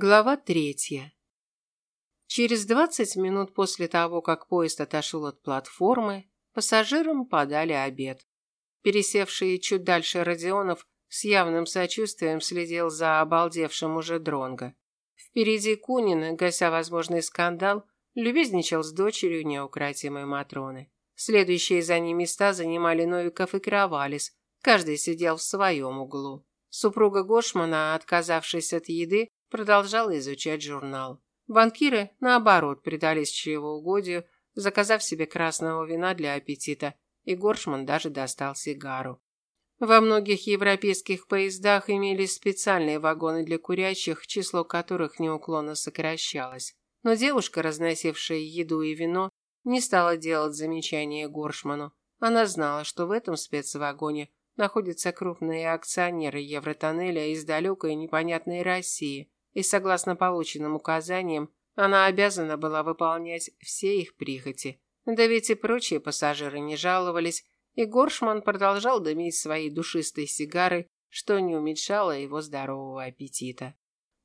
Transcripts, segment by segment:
Глава третья. Через 20 минут после того, как поезд отошел от платформы, пассажирам подали обед. Пересевший чуть дальше Родионов с явным сочувствием следил за обалдевшим уже Дронго. Впереди Кунин, гася возможный скандал, любезничал с дочерью неукротимой Матроны. Следующие за ним места занимали Новиков и Кровалис, каждый сидел в своем углу. Супруга Гошмана, отказавшись от еды, продолжала изучать журнал. Банкиры, наоборот, предались чревоугодию, заказав себе красного вина для аппетита, и Горшман даже достал сигару. Во многих европейских поездах имелись специальные вагоны для курящих, число которых неуклонно сокращалось. Но девушка, разносившая еду и вино, не стала делать замечания Горшману. Она знала, что в этом спецвагоне находятся крупные акционеры Евротоннеля из далекой непонятной России, и согласно полученным указаниям, она обязана была выполнять все их прихоти. Да ведь и прочие пассажиры не жаловались, и Горшман продолжал дымить свои душистые сигары, что не уменьшало его здорового аппетита.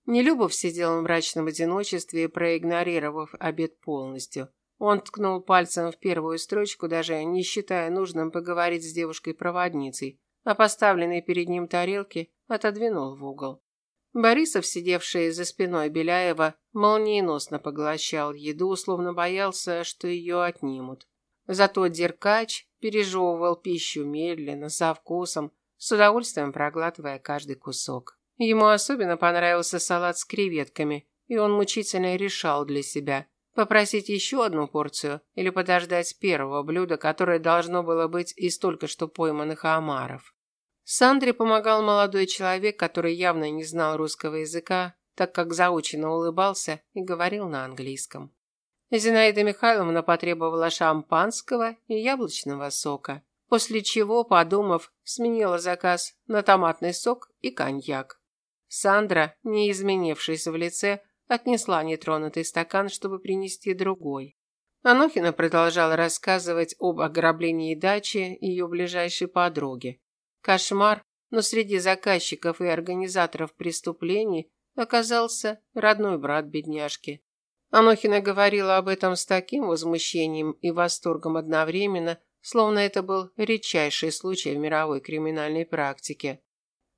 Нелюбов сидел в мрачном одиночестве, проигнорировав обед полностью. Он ткнул пальцем в первую строчку, даже не считая нужным поговорить с девушкой-проводницей, а поставленные перед ним тарелки отодвинул в угол. Борисов, сидевший за спиной Беляева, молниеносно поглощал еду, словно боялся, что ее отнимут. Зато Деркач пережевывал пищу медленно, со вкусом, с удовольствием проглатывая каждый кусок. Ему особенно понравился салат с креветками, и он мучительно решал для себя, попросить еще одну порцию или подождать первого блюда, которое должно было быть из только что пойманных омаров. Сандре помогал молодой человек, который явно не знал русского языка, так как заученно улыбался и говорил на английском. Зинаида Михайловна потребовала шампанского и яблочного сока, после чего, подумав, сменила заказ на томатный сок и коньяк. Сандра, не изменившись в лице, отнесла нетронутый стакан, чтобы принести другой. Анохина продолжала рассказывать об ограблении дачи ее ближайшей подруги. Кошмар, но среди заказчиков и организаторов преступлений оказался родной брат бедняжки. Анохина говорила об этом с таким возмущением и восторгом одновременно, словно это был редчайший случай в мировой криминальной практике.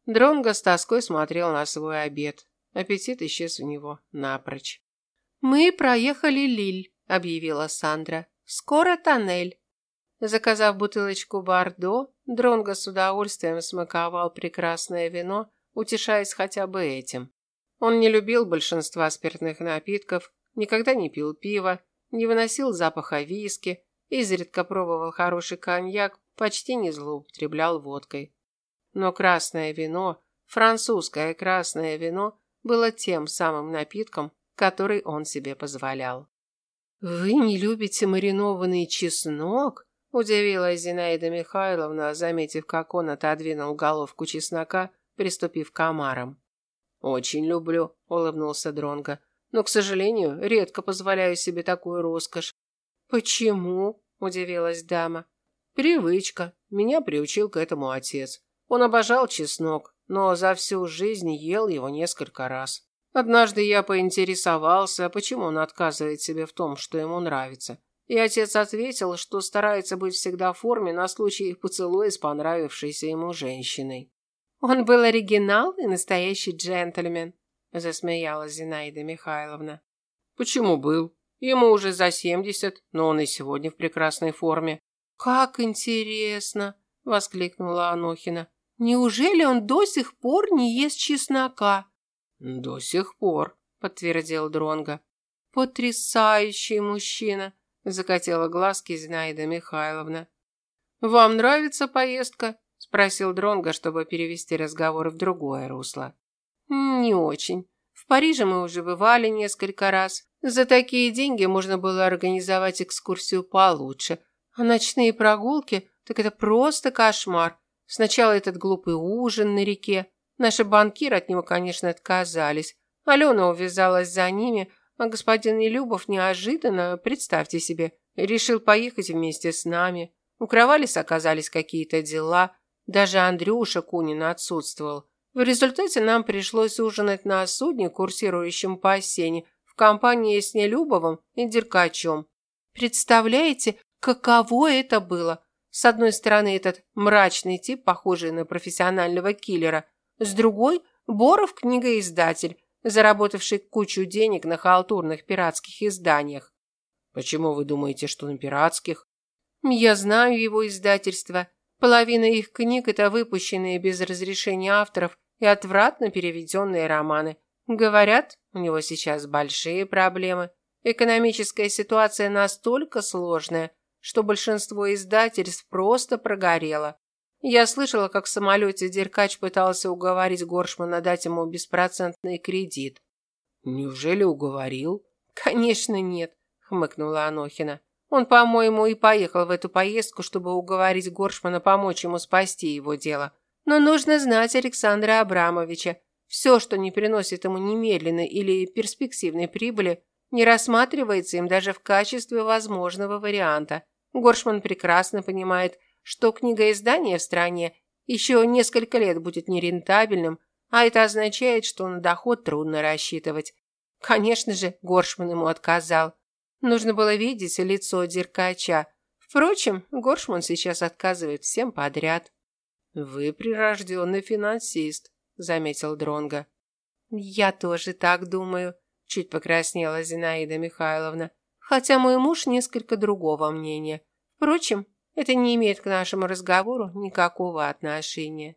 Дронго с тоской смотрел на свой обед. Аппетит исчез у него напрочь. «Мы проехали Лиль», – объявила Сандра. «Скоро тоннель». Заказав бутылочку Бордо, Дронго с удовольствием смаковал прекрасное вино, утешаясь хотя бы этим. Он не любил большинства спиртных напитков, никогда не пил пива, не выносил запаха виски, изредка пробовал хороший коньяк, почти не злоупотреблял водкой. Но красное вино, французское красное вино, было тем самым напитком, который он себе позволял. «Вы не любите маринованный чеснок?» Удивилась Зинаида Михайловна, заметив, как он отодвинул головку чеснока, приступив к омарам. «Очень люблю», – улыбнулся Дронго. «Но, к сожалению, редко позволяю себе такую роскошь». «Почему?» – удивилась дама. «Привычка. Меня приучил к этому отец. Он обожал чеснок, но за всю жизнь ел его несколько раз. Однажды я поинтересовался, почему он отказывает себе в том, что ему нравится. И отец ответил, что старается быть всегда в форме на случай поцелуя с понравившейся ему женщиной. «Он был оригинал и настоящий джентльмен», – засмеялась Зинаида Михайловна. «Почему был? Ему уже за семьдесят, но он и сегодня в прекрасной форме». «Как интересно!» – воскликнула Анохина. «Неужели он до сих пор не ест чеснока?» «До сих пор», – подтвердил Дронго. «Потрясающий мужчина!» Закатила глазки Зинаида Михайловна. Вам нравится поездка? спросил Дронга, чтобы перевести разговор в другое русло. Не очень. В Париже мы уже бывали несколько раз. За такие деньги можно было организовать экскурсию получше. А ночные прогулки так это просто кошмар. Сначала этот глупый ужин на реке. Наши банкиры от него, конечно, отказались. Алена увязалась за ними, а господин Нелюбов неожиданно, представьте себе, решил поехать вместе с нами. У Кровалис оказались какие-то дела. Даже Андрюша Кунин отсутствовал. В результате нам пришлось ужинать на судне, курсирующем по осени, в компании с Нелюбовым и Деркачем. Представляете, каково это было? С одной стороны, этот мрачный тип, похожий на профессионального киллера, с другой – Боров книгоиздатель, заработавший кучу денег на халтурных пиратских изданиях. Почему вы думаете, что на пиратских? Я знаю его издательство. Половина их книг – это выпущенные без разрешения авторов и отвратно переведенные романы. Говорят, у него сейчас большие проблемы. Экономическая ситуация настолько сложная, что большинство издательств просто прогорело. Я слышала, как в самолете Деркач пытался уговорить Горшмана дать ему беспроцентный кредит. Неужели уговорил? Конечно, нет, хмыкнула Анохина. Он, по-моему, и поехал в эту поездку, чтобы уговорить Горшмана помочь ему спасти его дело. Но нужно знать Александра Абрамовича. Все, что не приносит ему немедленной или перспективной прибыли, не рассматривается им даже в качестве возможного варианта. Горшман прекрасно понимает, что книгоиздание в стране еще несколько лет будет нерентабельным, а это означает, что на доход трудно рассчитывать. Конечно же, Горшман ему отказал. Нужно было видеть лицо Деркача. Впрочем, Горшман сейчас отказывает всем подряд. «Вы прирожденный финансист», – заметил Дронга. «Я тоже так думаю», – чуть покраснела Зинаида Михайловна хотя мой муж несколько другого мнения. Впрочем, это не имеет к нашему разговору никакого отношения.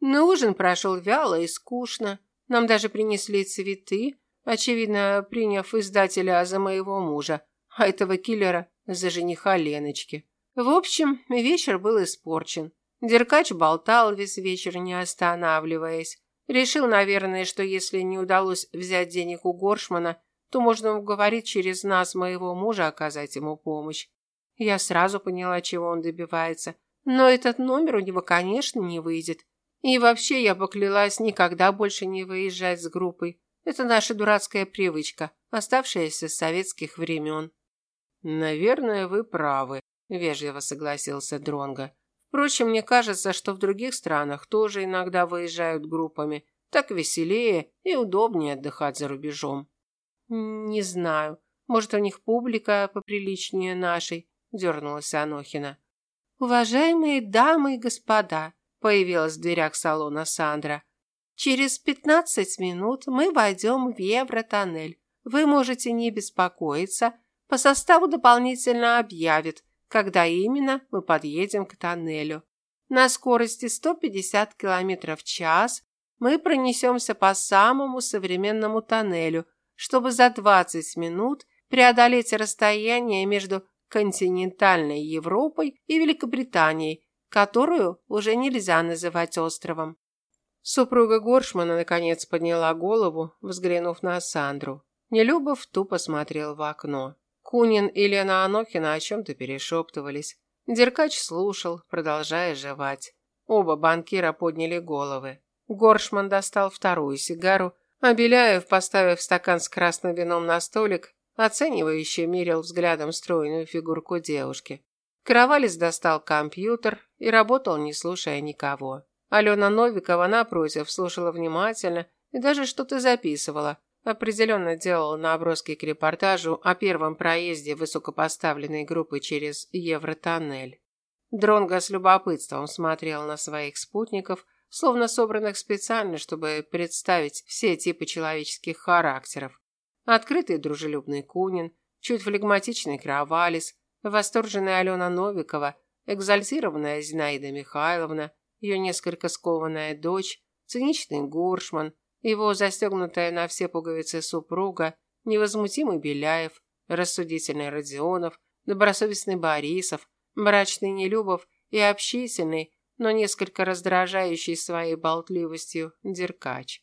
Но ужин прошел вяло и скучно. Нам даже принесли цветы, очевидно, приняв издателя за моего мужа, а этого киллера за жениха Леночки. В общем, вечер был испорчен. Деркач болтал весь вечер, не останавливаясь. Решил, наверное, что если не удалось взять денег у Горшмана, то можно уговорить через нас моего мужа оказать ему помощь. Я сразу поняла, чего он добивается. Но этот номер у него, конечно, не выйдет. И вообще я поклялась никогда больше не выезжать с группой. Это наша дурацкая привычка, оставшаяся с советских времен. Наверное, вы правы, вежливо согласился Дронга. Впрочем, мне кажется, что в других странах тоже иногда выезжают группами. Так веселее и удобнее отдыхать за рубежом. «Не знаю. Может, у них публика поприличнее нашей», – дернулась Анохина. «Уважаемые дамы и господа», – появилась в дверях салона Сандра. «Через пятнадцать минут мы войдем в Евротоннель. Вы можете не беспокоиться. По составу дополнительно объявят, когда именно мы подъедем к тоннелю. На скорости 150 км в час мы пронесемся по самому современному тоннелю – чтобы за 20 минут преодолеть расстояние между континентальной Европой и Великобританией, которую уже нельзя называть островом. Супруга Горшмана наконец подняла голову, взглянув на Сандру. Нелюбов тупо смотрел в окно. Кунин и Лена Анохина о чем-то перешептывались. Деркач слушал, продолжая жевать. Оба банкира подняли головы. Горшман достал вторую сигару а Беляев, поставив стакан с красным вином на столик, оценивающе мерил взглядом стройную фигурку девушки. Каравалис достал компьютер и работал, не слушая никого. Алена Новикова, напротив, слушала внимательно и даже что-то записывала. Определенно делала наброски к репортажу о первом проезде высокопоставленной группы через Евротоннель. Дронго с любопытством смотрел на своих спутников – словно собранных специально, чтобы представить все типы человеческих характеров. Открытый дружелюбный Кунин, чуть флегматичный Кровалис, восторженная Алена Новикова, экзальтированная Зинаида Михайловна, ее несколько скованная дочь, циничный Горшман, его застегнутая на все пуговицы супруга, невозмутимый Беляев, рассудительный Родионов, добросовестный Борисов, мрачный Нелюбов и общительный, но несколько раздражающий своей болтливостью Деркач.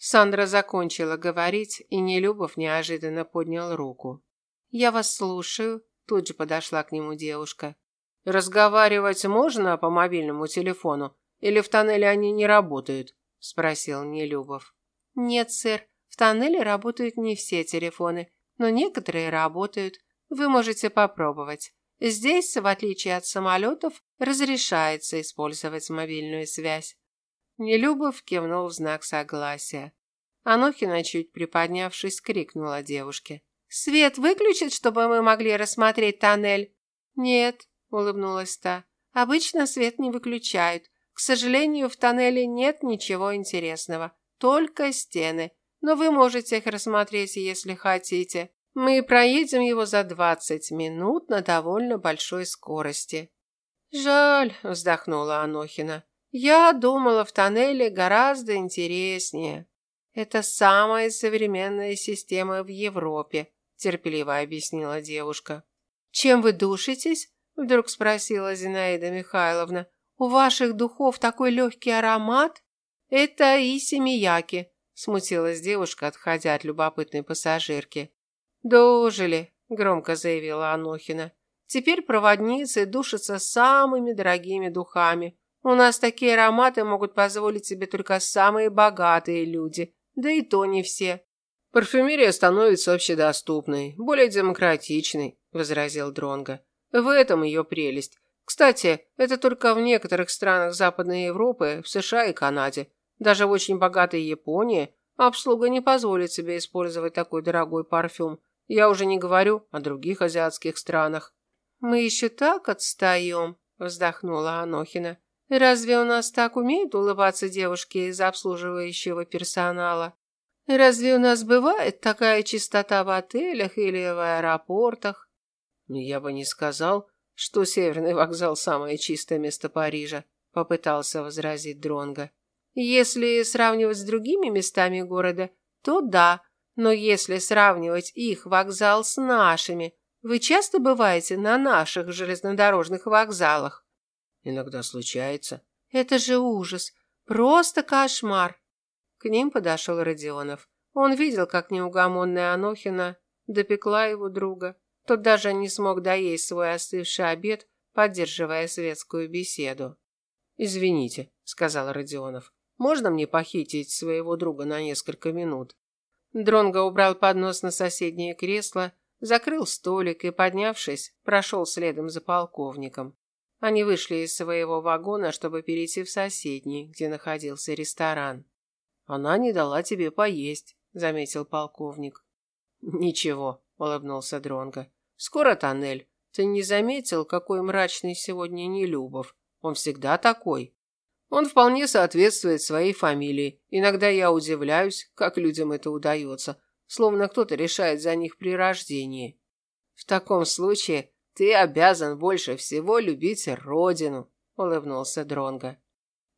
Сандра закончила говорить, и Нелюбов неожиданно поднял руку. «Я вас слушаю», – тут же подошла к нему девушка. «Разговаривать можно по мобильному телефону? Или в тоннеле они не работают?» – спросил Нелюбов. «Нет, сэр, в тоннеле работают не все телефоны, но некоторые работают. Вы можете попробовать. Здесь, в отличие от самолетов, разрешается использовать мобильную связь. Нелюбов кивнул в знак согласия. Анохина, чуть приподнявшись, крикнула девушке. «Свет выключит, чтобы мы могли рассмотреть тоннель?» «Нет», – улыбнулась та. «Обычно свет не выключают. К сожалению, в тоннеле нет ничего интересного. Только стены. Но вы можете их рассмотреть, если хотите. Мы проедем его за двадцать минут на довольно большой скорости». «Жаль», – вздохнула Анохина. «Я думала, в тоннеле гораздо интереснее». «Это самая современная система в Европе», – терпеливо объяснила девушка. «Чем вы душитесь?» – вдруг спросила Зинаида Михайловна. «У ваших духов такой легкий аромат?» «Это и семияки», – смутилась девушка, отходя от любопытной пассажирки. «Дожили», – громко заявила Анохина. «Теперь проводницы душатся самыми дорогими духами. У нас такие ароматы могут позволить себе только самые богатые люди. Да и то не все. Парфюмерия становится общедоступной, более демократичной, возразил Дронга. В этом ее прелесть. Кстати, это только в некоторых странах Западной Европы, в США и Канаде. Даже в очень богатой Японии обслуга не позволит себе использовать такой дорогой парфюм. Я уже не говорю о других азиатских странах. Мы еще так отстаем, вздохнула Анохина. Разве у нас так умеют улыбаться девушки из обслуживающего персонала? Разве у нас бывает такая чистота в отелях или в аэропортах? Я бы не сказал, что Северный вокзал самое чистое место Парижа, попытался возразить Дронга. Если сравнивать с другими местами города, то да, но если сравнивать их вокзал с нашими, вы часто бываете на наших железнодорожных вокзалах? Иногда случается. Это же ужас. Просто кошмар. К ним подошел Родионов. Он видел, как неугомонная Анохина допекла его друга. Тот даже не смог доесть свой остывший обед, поддерживая светскую беседу. «Извините», — сказал Родионов. «Можно мне похитить своего друга на несколько минут?» Дронго убрал поднос на соседнее кресло, закрыл столик и, поднявшись, прошел следом за полковником. Они вышли из своего вагона, чтобы перейти в соседний, где находился ресторан. Она не дала тебе поесть, заметил полковник. Ничего, улыбнулся Дронга. Скоро тоннель. Ты не заметил, какой мрачный сегодня Нелюбов? Он всегда такой. Он вполне соответствует своей фамилии. Иногда я удивляюсь, как людям это удается, словно кто-то решает за них при рождении. В таком случае ты обязан больше всего любить родину, улыбнулся Дронга.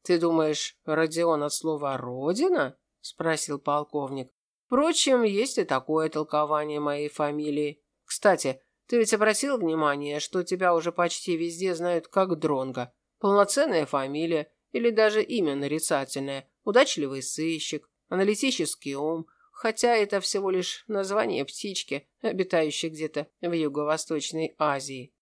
Ты думаешь, Родион от слова родина? спросил полковник. Впрочем, есть и такое толкование моей фамилии. Кстати, ты ведь обратил внимание, что тебя уже почти везде знают как Дронга. Полноценная фамилия или даже имя нарицательное, удачливый сыщик, аналитический ум, хотя это всего лишь название птички, обитающей где-то в Юго-Восточной Азии.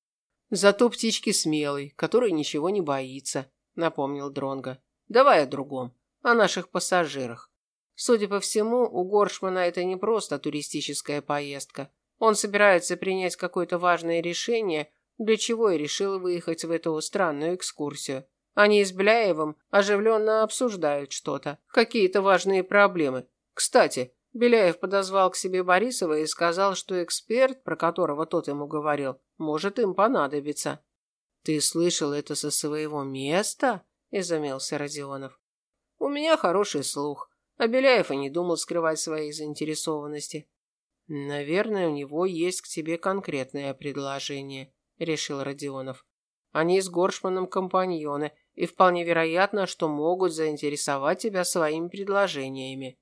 Зато птички смелый, который ничего не боится, напомнил Дронга. Давай о другом, о наших пассажирах. Судя по всему, у Горшмана это не просто туристическая поездка. Он собирается принять какое-то важное решение, для чего и решил выехать в эту странную экскурсию. Они с Бляевым оживленно обсуждают что-то, какие-то важные проблемы. Кстати, Беляев подозвал к себе Борисова и сказал, что эксперт, про которого тот ему говорил, может им понадобиться. Ты слышал это со своего места? изумился Родионов. У меня хороший слух, а Беляев и не думал скрывать своей заинтересованности. Наверное, у него есть к тебе конкретное предложение, решил Родионов. Они с Горшманом компаньоны, и вполне вероятно, что могут заинтересовать тебя своими предложениями.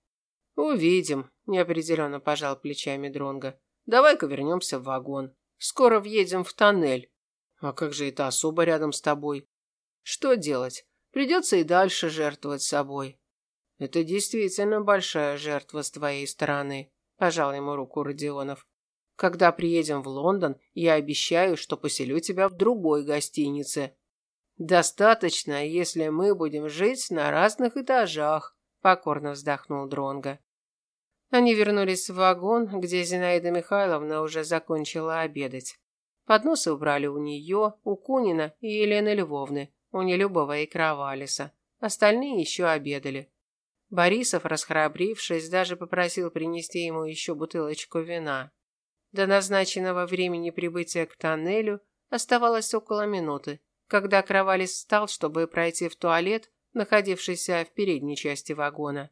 Увидим, неопределенно пожал плечами Дронга. Давай-ка вернемся в вагон. Скоро въедем в тоннель. А как же это особо рядом с тобой? Что делать? Придется и дальше жертвовать собой. Это действительно большая жертва с твоей стороны, пожал ему руку Родионов. Когда приедем в Лондон, я обещаю, что поселю тебя в другой гостинице. Достаточно, если мы будем жить на разных этажах, покорно вздохнул Дронга. Они вернулись в вагон, где Зинаида Михайловна уже закончила обедать. Подносы убрали у нее, у Кунина и Елены Львовны, у Нелюбова и Кровалиса. Остальные еще обедали. Борисов, расхрабрившись, даже попросил принести ему еще бутылочку вина. До назначенного времени прибытия к тоннелю оставалось около минуты, когда Кровалис встал, чтобы пройти в туалет, находившийся в передней части вагона.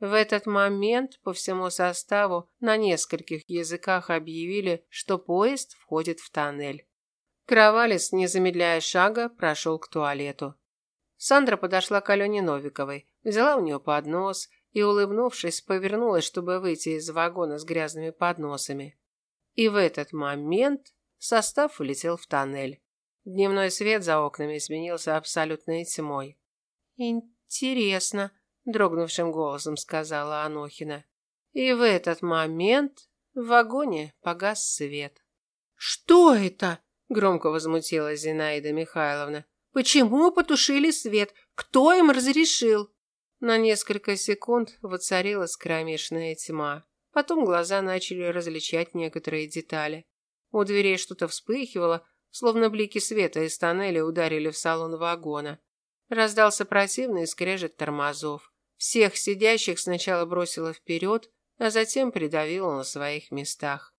В этот момент по всему составу на нескольких языках объявили, что поезд входит в тоннель. Кровалис, не замедляя шага, прошел к туалету. Сандра подошла к Алене Новиковой, взяла у нее поднос и, улыбнувшись, повернулась, чтобы выйти из вагона с грязными подносами. И в этот момент состав улетел в тоннель. Дневной свет за окнами сменился абсолютной тьмой. «Интересно», – дрогнувшим голосом сказала Анохина. И в этот момент в вагоне погас свет. «Что это?» – громко возмутилась Зинаида Михайловна. «Почему потушили свет? Кто им разрешил?» На несколько секунд воцарилась кромешная тьма. Потом глаза начали различать некоторые детали. У дверей что-то вспыхивало, словно блики света из тоннеля ударили в салон вагона. Раздался противный скрежет тормозов. Всех сидящих сначала бросило вперед, а затем придавило на своих местах.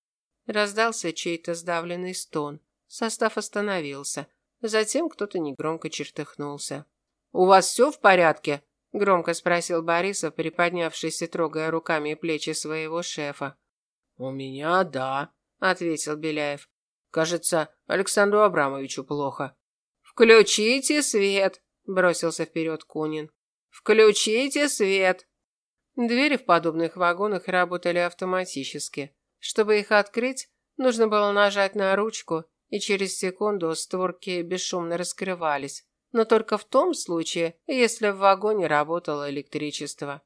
Раздался чей-то сдавленный стон. Состав остановился. Затем кто-то негромко чертыхнулся. «У вас все в порядке?» – громко спросил Борисов, приподнявшись и трогая руками плечи своего шефа. «У меня да», – ответил Беляев. Кажется, Александру Абрамовичу плохо. Включите свет, бросился вперед Кунин. Включите свет. Двери в подобных вагонах работали автоматически. Чтобы их открыть, нужно было нажать на ручку, и через секунду створки бесшумно раскрывались. Но только в том случае, если в вагоне работало электричество.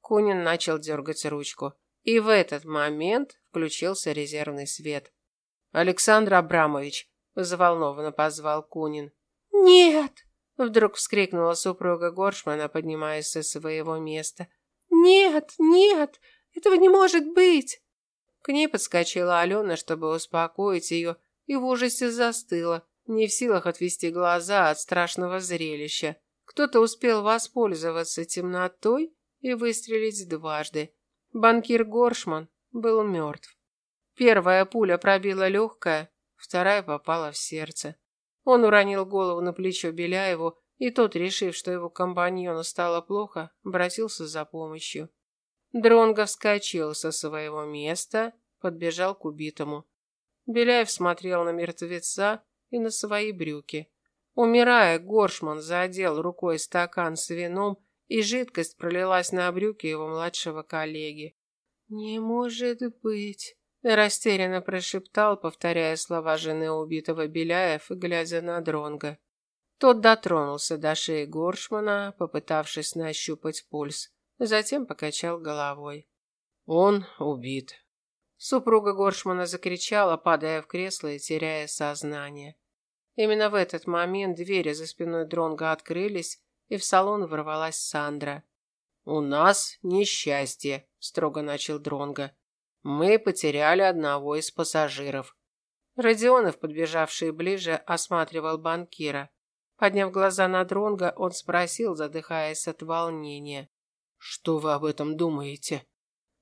Кунин начал дергать ручку, и в этот момент включился резервный свет. Александр Абрамович, взволнованно позвал Кунин. Нет, вдруг вскрикнула супруга Горшмана, поднимаясь со своего места. Нет, нет, этого не может быть. К ней подскочила Алена, чтобы успокоить ее, и в ужасе застыла, не в силах отвести глаза от страшного зрелища. Кто-то успел воспользоваться темнотой и выстрелить дважды. Банкир Горшман был мертв. Первая пуля пробила легкое, вторая попала в сердце. Он уронил голову на плечо Беляеву, и тот, решив, что его компаньону стало плохо, обратился за помощью. Дронго вскочил со своего места, подбежал к убитому. Беляев смотрел на мертвеца и на свои брюки. Умирая, Горшман задел рукой стакан с вином, и жидкость пролилась на брюки его младшего коллеги. «Не может быть!» Растерянно прошептал, повторяя слова жены убитого Беляев, глядя на Дронга. Тот дотронулся до шеи Горшмана, попытавшись нащупать пульс, затем покачал головой. Он убит. Супруга Горшмана закричала, падая в кресло и теряя сознание. Именно в этот момент двери за спиной Дронга открылись, и в салон ворвалась Сандра. У нас несчастье, строго начал Дронга. Мы потеряли одного из пассажиров. Родионов, подбежавший ближе, осматривал банкира. Подняв глаза на Дронга, он спросил, задыхаясь от волнения: "Что вы об этом думаете?"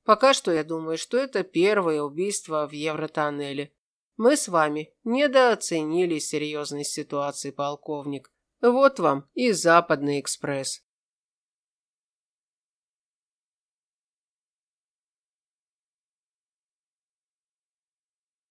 "Пока что я думаю, что это первое убийство в Евротоннеле. Мы с вами недооценили серьезность ситуации, полковник. Вот вам и Западный экспресс".